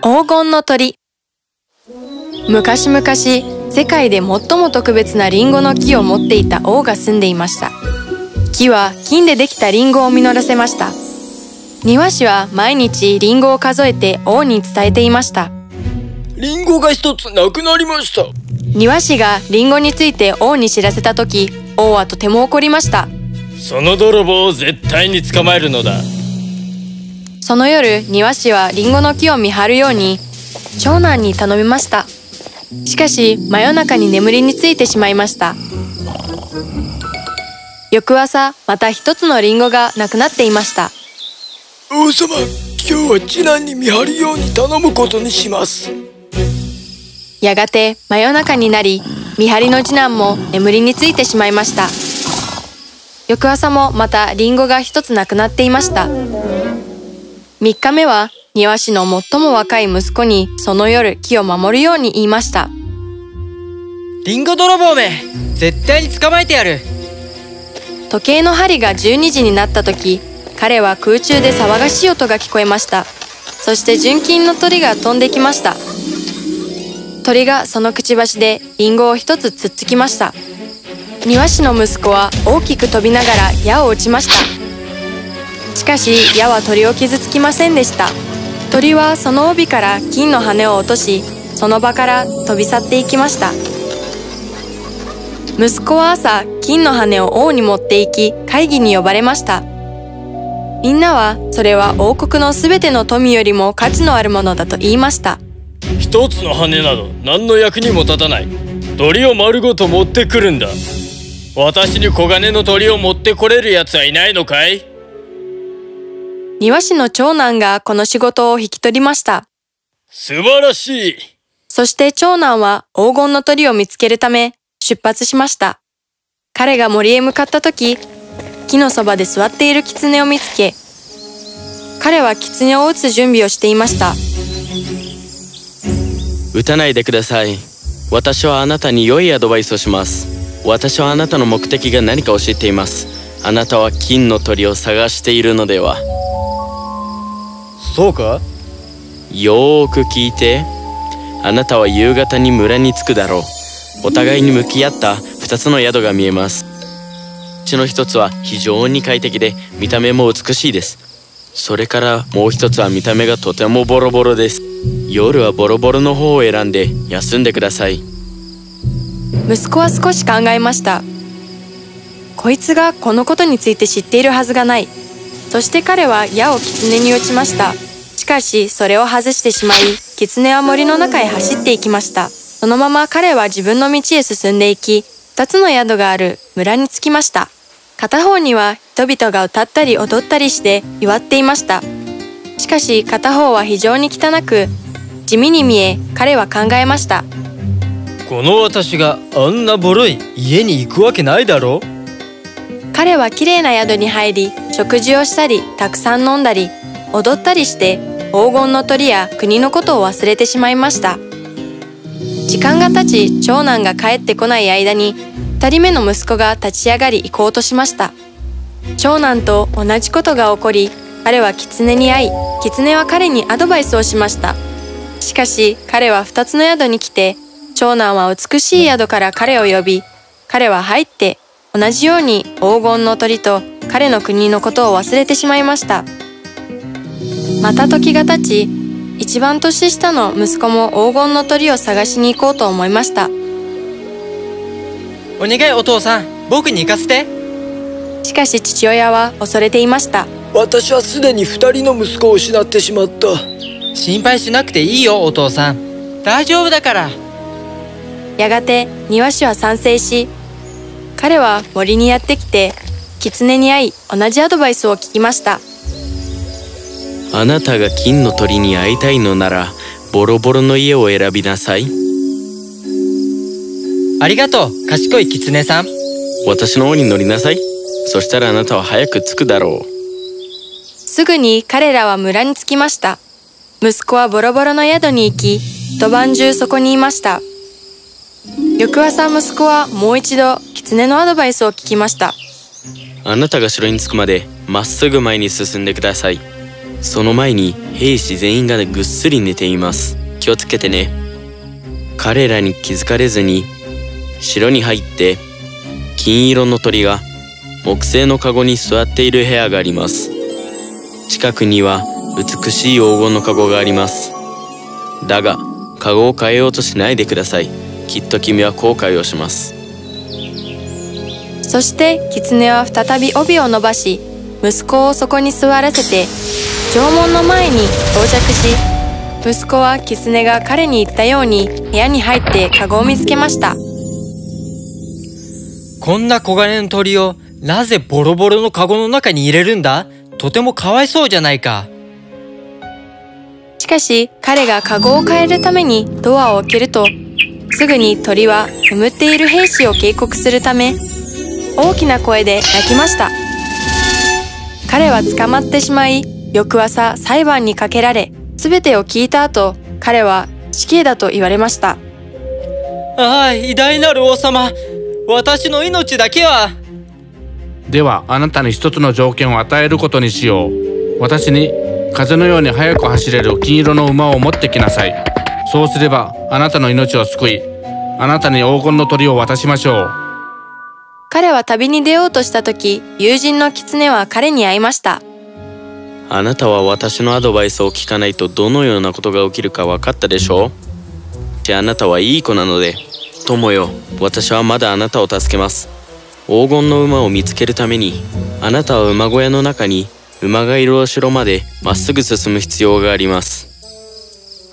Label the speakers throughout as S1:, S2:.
S1: 黄金の鳥。昔々世界で最も特別なリンゴの木を持っていた王が住んでいました。木は金でできたリンゴを実らせました。庭師は毎日リンゴを数えて王に伝えていました。
S2: リンゴが一つなくなりました。
S1: 庭師がリンゴについて王に知らせた時王はとても怒りました
S2: その泥棒を絶対に捕まえるのだ。
S1: その夜庭師はリンゴの木を見張るように長男に頼みました。しかし真夜中に眠りについてしまいました。翌朝また一つのリンゴがなくなっていました。
S2: 王様今日は次男に見張るように頼むことにします。
S1: やがて真夜中になり見張りの次男も眠りについてしまいました翌朝もまたリンゴが一つなくなっていました。3日目は庭師の最も若い息子にその夜木を守るように言いました。
S3: リンゴ泥棒め絶対に捕まえてやる。
S1: 時計の針が12時になった時彼は空中で騒がしい音が聞こえました。そして純金の鳥が飛んできました。鳥がそのくちばしでリンゴを一つつっつきました庭師の息子は大きく飛びながら矢を打ちました。しかし矢は鳥を傷つきませんでした。鳥はその帯から金の羽を落としその場から飛び去っていきました。息子は朝金の羽を王に持って行き会議に呼ばれました。みんなはそれは王国のすべての富よりも価値のあるものだと言いました。
S2: 一つの羽など何の役にも立たない。鳥を丸ごと持ってくるんだ。私に小金の鳥を持ってこれる奴はいないのかい？
S1: 庭師の長男がこの仕事を引き取りました。
S2: 素晴らしい。
S1: そして長男は黄金の鳥を見つけるため出発しました。彼が森へ向かった時木のそばで座っている狐を見つけ彼は狐を撃つ準備をしていました。
S4: 撃たないでください。私はあなたに良いアドバイスをします私はあなたの目的が何か教えています。あなたは金の鳥を探しているのでは。
S2: そうか？
S4: よーく聞いて。あなたは夕方に村に着くだろう。お互いに向き合った。2つの宿が見えます。うちの一つは非常に快適で見た目も美しいです。それからもう一つは見た目がとてもボロボロです。夜はボロボロの方を選んで休んでください
S1: 息子は少し考えました。こいつがこのことについて知っているはずがない。そして彼は矢を狐に打ちました。しかしそれを外してしまい狐は森の中へ走っていきました。そのまま彼は自分の道へ進んでいき二つの宿がある村に着きました。片方には人々が歌ったり踊ったりして祝っていました。しかし片方は非常に汚く地味に見え彼は考えました。
S2: この私があんなボロい家に行くわけないだろ
S1: 彼は綺麗な宿に入り食事をしたりたくさん飲んだり踊ったりして黄金の鳥や国のことを忘れてしまいました。時間が経ち長男が帰ってこない間に2人目の息子が立ち上がり行こうとしました。長男と同じことが起こり彼は狐に会い狐は彼にアドバイスをしました。しかし彼は2つの宿に来て長男は美しい宿から彼を呼び彼は入って同じように黄金の鳥と彼の国のことを忘れてしまいました。また時が経ち一番年下の息子も黄金の鳥を探しに行こうと思いました。
S3: お願いお父さん僕に行かせて。
S1: しかし父親は恐れていました。
S2: 私はすでに二人の息子を失ってしまった
S3: 心配しなくていいよお父さん大丈夫だから
S1: やがて庭師は賛成し彼は森にやってきて狐に会い同じアドバイスを聞きました。
S4: あなたが金の鳥に会いたいのならボロボロの家を選びなさい。
S3: ありがとう賢い狐さん。
S4: 私の方に乗りなさい。そしたらあなたは早く着くだろう。
S1: すぐに彼らは村に着きました。息子はボロボロの宿に行き一晩中そこにいました翌朝息子はもう一度狐のアドバイスを聞きました。
S4: あなたが城に着くまでまっすぐ前に進んでください。その前に兵士全員がぐっすり寝ています。気をつけてね。彼らに気づかれずに城に入って金色の鳥が木製のカゴに座っている部屋があります。近くには美しい黄金のカゴがあります。だがカゴを変えようとしないでください。きっと君は後悔をします。
S1: そして狐は再び帯を伸ばし息子をそこに座らせて縄文の前に到着し息子は狐が彼に言ったように部屋に入ってカゴを見つけました。
S3: こんな黄金の鳥をなぜボロボロのカゴの中に入れるんだ？とてもかわいそうじゃないか。
S1: しかし彼がカゴを変えるためにドアを開けるとすぐに鳥は眠っている兵士を警告するため大きな声で泣きました彼は捕まってしまい翌朝裁判にかけられ全てを聞いた後彼は死刑だと言われました
S3: ああ、偉大なる王様。私の命だけは。
S5: ではあなたに一つの条件を与えることにしよう私に風のように速く走れる金色の馬を持ってきなさいそうすればあなたの命を救いあなたに黄金の鳥を渡しましょう。
S1: 彼は旅に出ようとした時友人の狐は彼に会いました。
S4: あなたは私のアドバイスを聞かないとどのようなことが起きるか分かったでしょであなたはいい子なので友よ私はまだあなたを助けます。黄金の馬を見つけるためにあなたは馬小屋の中に馬がいるお城までまっすぐ進む必要があります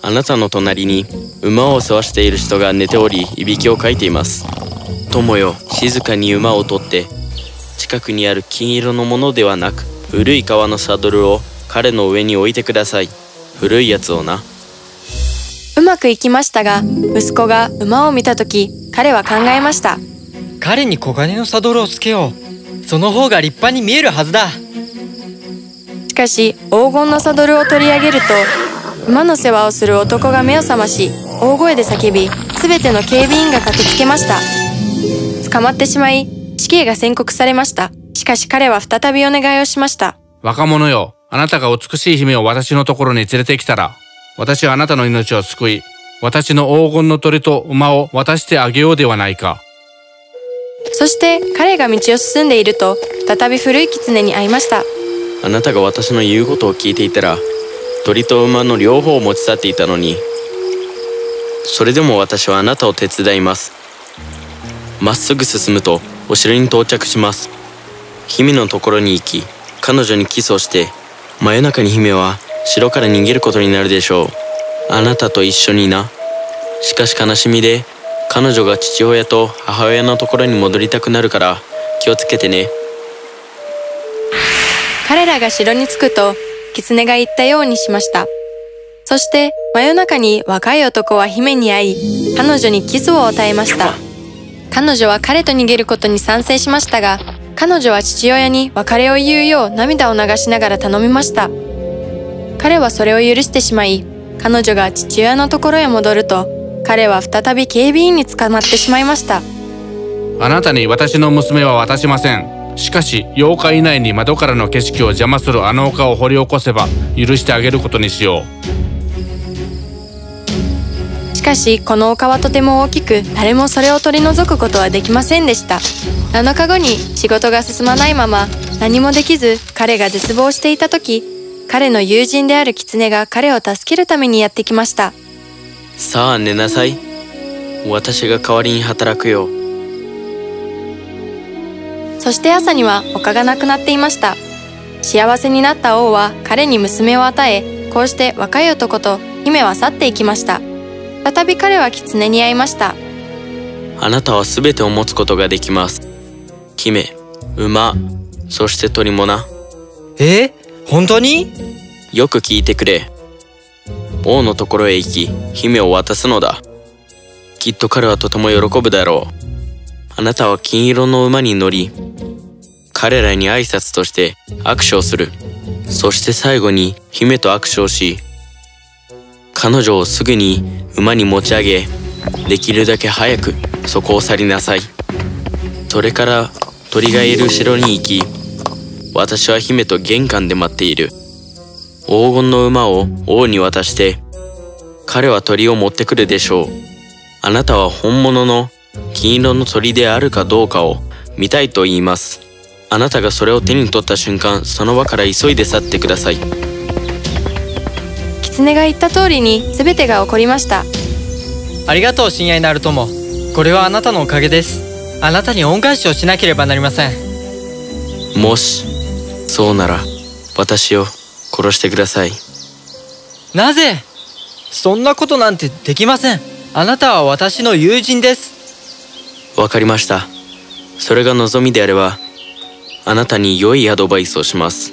S4: あなたの隣に馬を世話している人が寝ておりいびきをかいています。友よ。静かに馬を取って近くにある金色のものではなく古い革のサドルを彼の上に置いてください。古いやつをな。
S1: うまくいきましたが息子が馬を見た時彼は考えました。
S3: 彼に黄金のサドルをつけよう。その方が立派に見えるはずだ。
S1: しかし黄金のサドルを取り上げると馬の世話をする男が目を覚まし大声で叫び全ての警備員が駆けつけました。捕まってしまい死刑が宣告されました。しかし彼は再びお願いをしました。
S5: 若者よあなたが美しい姫を私のところに連れてきたら私はあなたの命を救い私の黄金の鳥と馬を渡してあげようではないか。
S1: そして彼が道を進んでいると再び古い狐に会いました。
S4: あなたが私の言うことを聞いていたら鳥と馬の両方を持ち去っていたのにそれでも私はあなたを手伝います。まっすぐ進むとお城に到着します。姫のところに行き彼女にキスをして真夜中に姫は城から逃げることになるでしょう。あなたと一緒にな。しかし悲しみで彼女が父親と母親のところに戻りたくなるから気をつけてね。
S1: 彼らが城に着くと狐が言ったようにしました。そして真夜中に若い男は姫に会い彼女にキスを与えました。彼女は彼と逃げることに賛成しましたが彼女は父親に別れを言うよう涙を流しながら頼みました。彼はそれを許してしまい彼女が父親のところへ戻ると彼は再び警備員に捕まってしまいました。
S5: あなたに私の娘は渡しません。しかし8日以内に窓からの景色を邪魔するあの丘を掘り起こせば許してあげることにしよ
S1: しかしこの丘はとても大きく誰もそれを取り除くことはできませんでした。7日後に仕事が進まないまま何もできず彼が絶望していた時彼の友人である狐が彼を助けるためにやってきました。
S4: さあ寝なさい。私が代わりに働くよ
S1: そして朝には丘がなくなっていました。幸せになった王は彼に娘を与えこうして若い男と姫は去っていきました。再び彼は狐に会いました。
S4: あなたは全てを持つことができます。姫馬そして鳥もな。
S3: え？本当に？
S4: よく聞いてくれ。王のところへ行き姫を渡すのだ。きっと彼はとても喜ぶだろう。あなたは金色の馬に乗り彼らに挨拶として握手をする。そして最後に姫と握手をし彼女をすぐに馬に持ち上げできるだけ早くそこを去りなさい。それから鳥がいる城に行き私は姫と玄関で待っている。黄金の馬を王に渡して彼は鳥を持ってくるでしょう。あなたは本物の金色の鳥であるかどうかを見たいと言います。あなたがそれを手に取った瞬間その場から急いで去ってください。
S1: 狐が言った通りに全てが起こりました。
S3: ありがとう親愛なる友。これはあなたのおかげです。あなたに恩返しをしなければなりません。
S4: もしそうなら私を殺してください。
S3: なぜ？そんなことなんてできません。あなたは私の友人です。
S4: わかりました。それが望みであればあなたに良いアドバイスをします。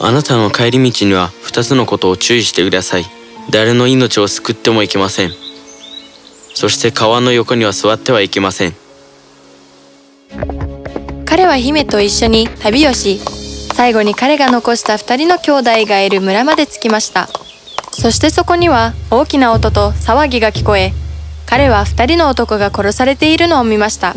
S4: あなたの帰り道には2つのことを注意してください。誰の命を救ってもいけません。そして川の横には座ってはいけません。
S1: 彼は姫と一緒に旅をし最後に彼が残した2人の兄弟がいる村まで着きました。そしてそこには大きな音と騒ぎが聞こえ彼は2人の男が殺されているのを見ました。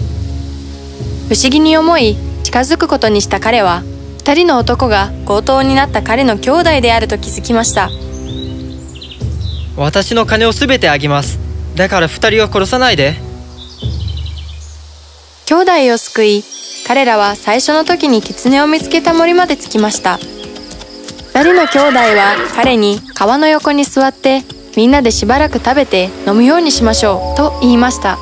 S1: 不思議に思い近づくことにした彼は2人の男が強盗になった彼の兄弟であると気づきました。
S3: 私の金を全てあげます。だから二人は殺さないで。
S1: 兄弟を救い彼らは最初の時に狐を見つけた森まで着きました。2人の兄弟は彼に川の横に座ってみんなでしばらく食べて飲むようにしましょうと言いました。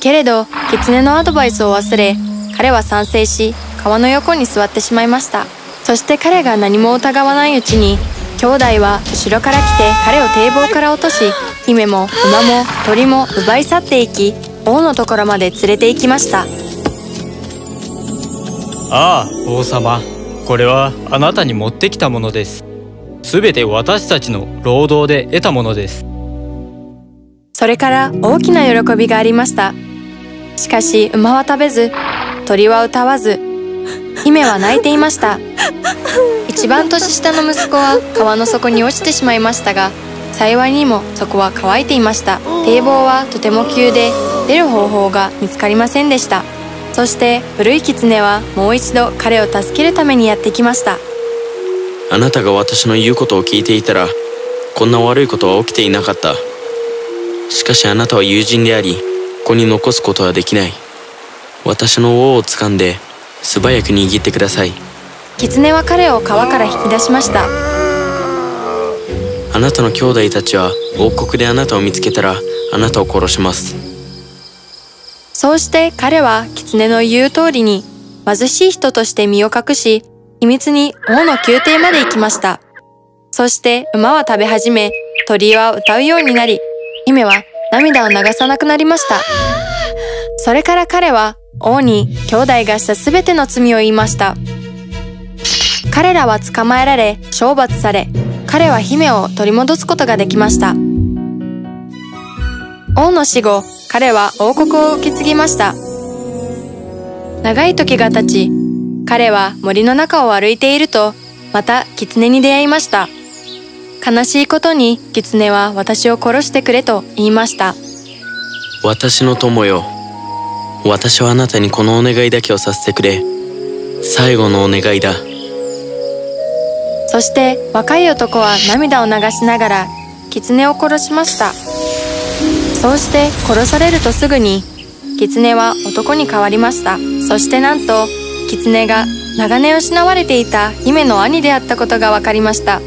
S1: けれど狐のアドバイスを忘れ彼は賛成し川の横に座ってしまいました。そして彼が何も疑わないうちに兄弟は後ろから来て彼を堤防から落とし姫も馬も鳥も奪い去っていき王のところまで連れて行きました。
S3: ああ王様。これはあなたに持ってきたものです。すべて私たちの労働で得たものです。
S1: それから大きな喜びがありました。しかし馬は食べず鳥は歌わず姫は泣いていました。一番年下の息子は川の底に落ちてしまいましたが幸いにもそこは乾いていました。堤防はとても急で出る方法が見つかりませんでした。そして古い狐はもう一度彼を助けるためにやってきました。
S4: あなたが私の言うことを聞いていたらこんな悪いことは起きていなかった。しかしあなたは友人でありここに残すことはできない。私の王を掴んで素早く握ってください。
S1: 狐は彼を川から引き出しました。
S4: あなたの兄弟たちは王国であなたを見つけたらあなたを殺します。
S1: そうして彼は狐の言う通りに貧しい人として身を隠し秘密に王の宮廷まで行きました。そして馬は食べ始め鳥は歌うようになり姫は涙を流さなくなりました。それから彼は王に兄弟がした全ての罪を言いました。彼らは捕まえられ懲罰され彼は姫を取り戻すことができました。王の死後彼は王国を受け継ぎました。長い時が経ち彼は森の中を歩いているとまた狐に出会いました。悲しいことに狐は私を殺してくれと言いました。
S4: 私の友よ私はあなたにこのお願いだけをさせてくれ。最後のお願いだ。
S1: そして若い男は涙を流しながら狐を殺しました。そうして殺されるとすぐに狐は男に変わりました。そしてなんと狐が長年失われていた姫の兄であったことが分かりました。